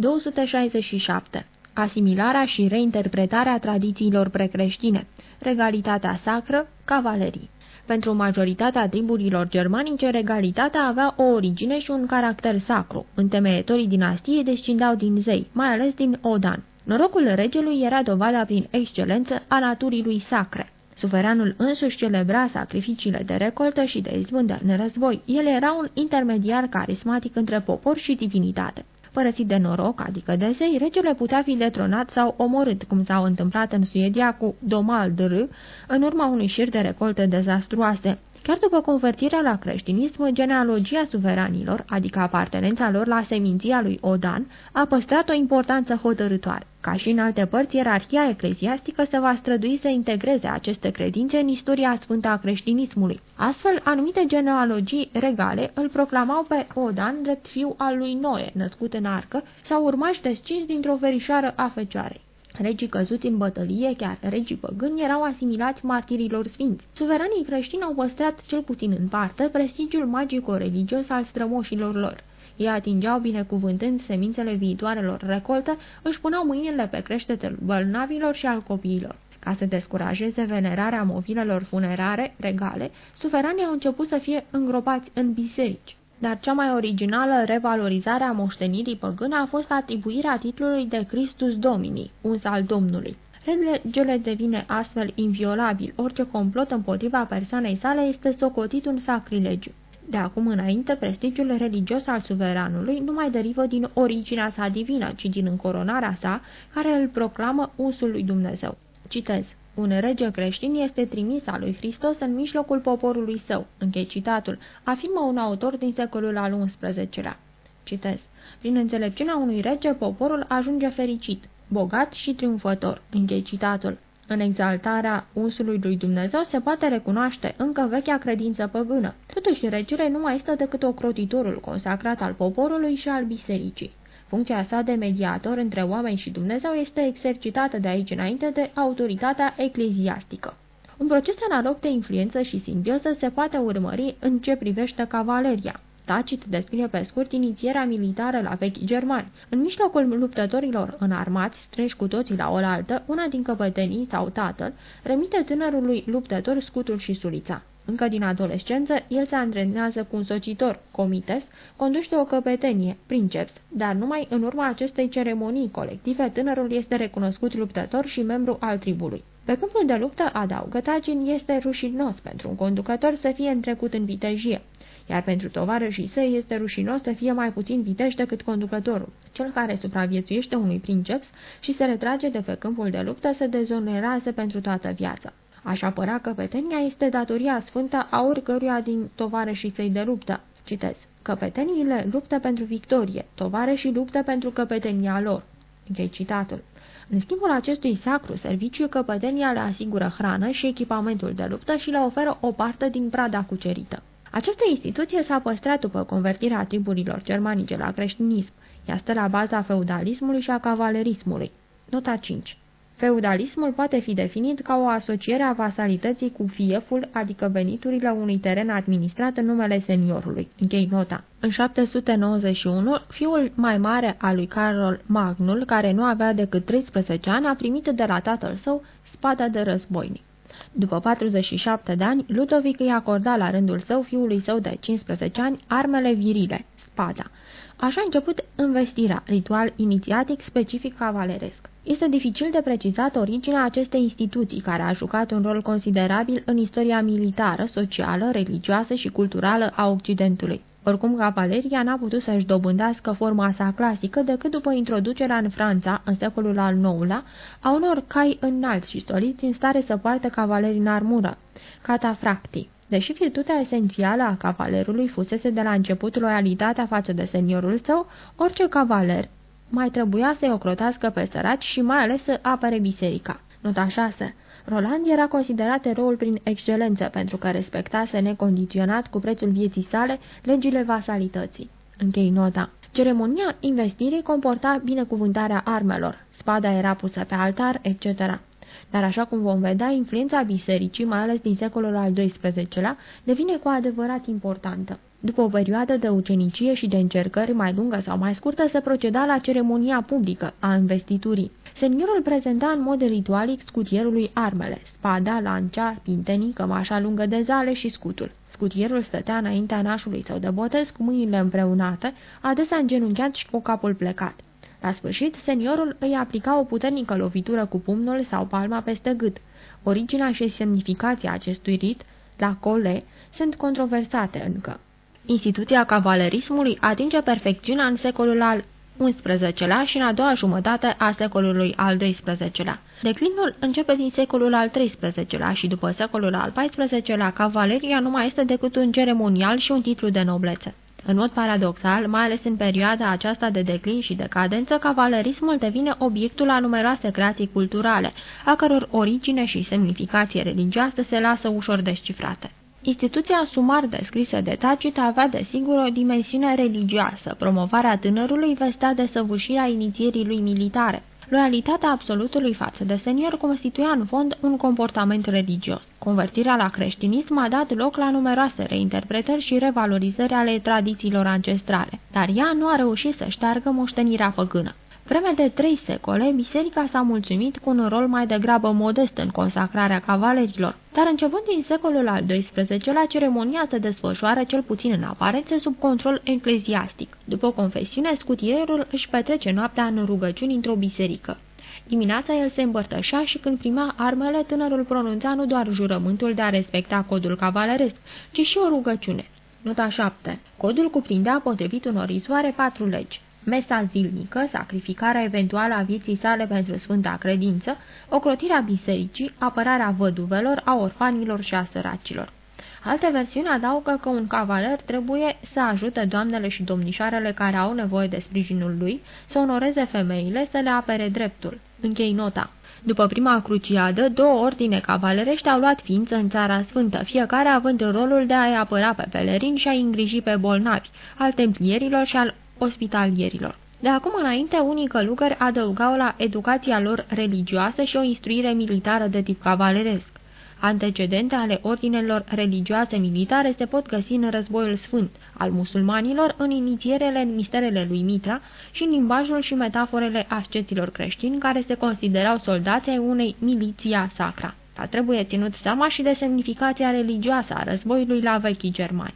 267. Asimilarea și reinterpretarea tradițiilor precreștine, regalitatea sacră, cavalerii. Pentru majoritatea triburilor germanice, regalitatea avea o origine și un caracter sacru. Întemeietorii dinastiei descindeau din zei, mai ales din Odan. Norocul regelui era dovada prin excelență a naturii lui sacre. Suveranul însuși celebra sacrificiile de recoltă și de izbândă în război. El era un intermediar carismatic între popor și divinitate. Părăsit de noroc, adică de zei, regele putea fi detronat sau omorât, cum s-au întâmplat în Suedia cu Domal Dr. în urma unui șir de recolte dezastruoase. Chiar după convertirea la creștinism, genealogia suveranilor, adică apartenența lor la seminția lui Odan, a păstrat o importanță hotărătoare. Ca și în alte părți, ierarhia ecleziastică se va strădui să integreze aceste credințe în istoria sfântă a creștinismului. Astfel, anumite genealogii regale îl proclamau pe Odan drept fiu al lui Noe, născut în arcă, sau urmași descins dintr-o verișoară a fecioarei. Regii căzuți în bătălie, chiar regii păgâni, erau asimilați martirilor sfinți. Suveranii creștini au păstrat, cel puțin în parte, prestigiul magico-religios al strămoșilor lor. Ei atingeau binecuvântând semințele viitoarelor recolte, își puneau mâinile pe creștetul bolnavilor și al copiilor. Ca să descurajeze venerarea movilelor funerare regale, suveranii au început să fie îngropați în biserici. Dar cea mai originală revalorizare a moștenirii păgâne a fost atribuirea titlului de Christus Domini, uns al Domnului. Regele devine astfel inviolabil, orice complot împotriva persoanei sale este socotit un sacrilegiu. De acum înainte, prestigiul religios al suveranului nu mai derivă din originea sa divină, ci din încoronarea sa, care îl proclamă unsul lui Dumnezeu. Citez. Un rege creștin este trimis al lui Hristos în mijlocul poporului său. Închei citatul. Afirmă un autor din secolul al XI-lea. Citez. Prin înțelepciunea unui rege, poporul ajunge fericit, bogat și triumfător. Închei citatul. În exaltarea unsului lui Dumnezeu se poate recunoaște încă vechea credință păgână. Totuși, regele nu mai este decât ocrotitorul consacrat al poporului și al bisericii. Funcția sa de mediator între oameni și Dumnezeu este exercitată de aici înainte de autoritatea ecleziastică. Un proces analog de influență și simbioză se poate urmări în ce privește cavaleria. Tacit descrie pe scurt inițierea militară la vechi germani. În mijlocul luptătorilor înarmați, streși cu toții la oaltă, una din căpătenii sau tatăl remite tânărului luptător scutul și sulița. Încă din adolescență, el se antrenează cu un socitor, comites, condus de o căpetenie, princeps, dar numai în urma acestei ceremonii colective, tânărul este recunoscut luptător și membru al tribului. Pe câmpul de luptă, adaugă Tagin, este rușinos pentru un conducător să fie întrecut în vitejie iar pentru tovarășii săi este rușinos să fie mai puțin viteș decât conducătorul. Cel care supraviețuiește unui princeps și se retrage de pe câmpul de luptă se dezonerează pentru toată viața. Așa părea că căpetenia este datoria sfântă a oricăruia din tovarășii săi de luptă. Citez. Căpeteniile luptă pentru victorie, tovarășii luptă pentru căpetenia lor. Închei citatul. În schimbul acestui sacru serviciu, căpetenia le asigură hrană și echipamentul de luptă și le oferă o parte din prada cucerită. Această instituție s-a păstrat după convertirea triburilor germanice la creștinism. Ea stă la baza feudalismului și a cavalerismului. Nota 5 Feudalismul poate fi definit ca o asociere a vasalității cu fieful, adică veniturile unui teren administrat în numele seniorului. Închei nota. În 791, fiul mai mare al lui Carol Magnul, care nu avea decât 13 ani, a primit de la tatăl său spada de războinic. După 47 de ani, Ludovic îi acorda la rândul său fiului său de 15 ani armele virile, spada. Așa a început investirea, ritual inițiatic specific cavaleresc. Este dificil de precizat originea acestei instituții, care a jucat un rol considerabil în istoria militară, socială, religioasă și culturală a Occidentului. Oricum, cavaleria n-a putut să-și dobândească forma sa clasică decât după introducerea în Franța, în secolul al IX-lea, a unor cai înalți și stoliți în stare să poartă cavaleri în armură, catafracti. Deși virtutea esențială a cavalerului fusese de la început loialitatea față de seniorul său, orice cavaler mai trebuia să-i ocrotească pe săraci și mai ales să apere biserica. Nota 6. Roland era considerat eroul prin excelență pentru că respectase necondiționat cu prețul vieții sale legile vasalității. Închei nota. Ceremonia investirii comporta binecuvântarea armelor, spada era pusă pe altar, etc. Dar așa cum vom vedea, influența bisericii, mai ales din secolul al XII-lea, devine cu adevărat importantă. După o perioadă de ucenicie și de încercări mai lungă sau mai scurtă, se proceda la ceremonia publică a investiturii. Seniorul prezenta în mod ritualic scutierului armele, spada, lancea, pintenii, cămașa lungă de zale și scutul. Scutierul stătea înaintea nașului său de botez cu mâinile împreunate, adesea îngenunchiat și cu capul plecat. La sfârșit, seniorul îi aplica o puternică lovitură cu pumnul sau palma peste gât. Originea și semnificația acestui rit, la cole, sunt controversate încă. Instituția cavalerismului atinge perfecțiunea în secolul al XI-lea și în a doua jumătate a secolului al XII-lea. Declinul începe din secolul al XIII-lea și după secolul al XIV-lea, cavaleria nu mai este decât un ceremonial și un titlu de noblețe. În mod paradoxal, mai ales în perioada aceasta de declin și decadență, cavalerismul devine obiectul a numeroase creații culturale, a căror origine și semnificație religioasă se lasă ușor descifrate. Instituția sumar descrisă de Tacit avea desigur o dimensiune religioasă. Promovarea tânărului vestea de săvârșirea inițierii lui militare. Loialitatea absolutului față de senior constituia în fond un comportament religios. Convertirea la creștinism a dat loc la numeroase reinterpretări și revalorizări ale tradițiilor ancestrale, dar ea nu a reușit să șteargă moștenirea făgână. Vreme de trei secole, biserica s-a mulțumit cu un rol mai degrabă modest în consacrarea cavalerilor, dar începând din secolul al XII-lea, ceremonia se desfășoară cel puțin în aparență sub control ecleziastic. După confesiune, scutierul își petrece noaptea în rugăciuni într-o biserică. Dimineața el se împărtășea și când primea armele, tânărul pronunța nu doar jurământul de a respecta codul cavaleresc, ci și o rugăciune. Nota 7. Codul cuprindea, potrivit unor izoare, patru legi mesa zilnică, sacrificarea eventuală a vieții sale pentru sfânta credință, ocrotirea bisericii, apărarea văduvelor, a orfanilor și a săracilor. Alte versiuni adaugă că un cavaler trebuie să ajute doamnele și domnișoarele care au nevoie de sprijinul lui, să onoreze femeile, să le apere dreptul. Închei nota. După prima cruciadă, două ordine cavalerești au luat ființă în Țara Sfântă, fiecare având rolul de a-i apăra pe pelerini și a-i îngriji pe bolnavi, al templierilor și al ospitalierilor. De acum înainte, unii călugări adăugau la educația lor religioasă și o instruire militară de tip cavaleresc. Antecedente ale ordinelor religioase militare se pot găsi în războiul sfânt al musulmanilor, în inițierele în misterele lui Mitra și în limbajul și metaforele asceților creștini care se considerau soldații ai unei miliția sacra. Dar trebuie ținut seama și de semnificația religioasă a războiului la vechii germani.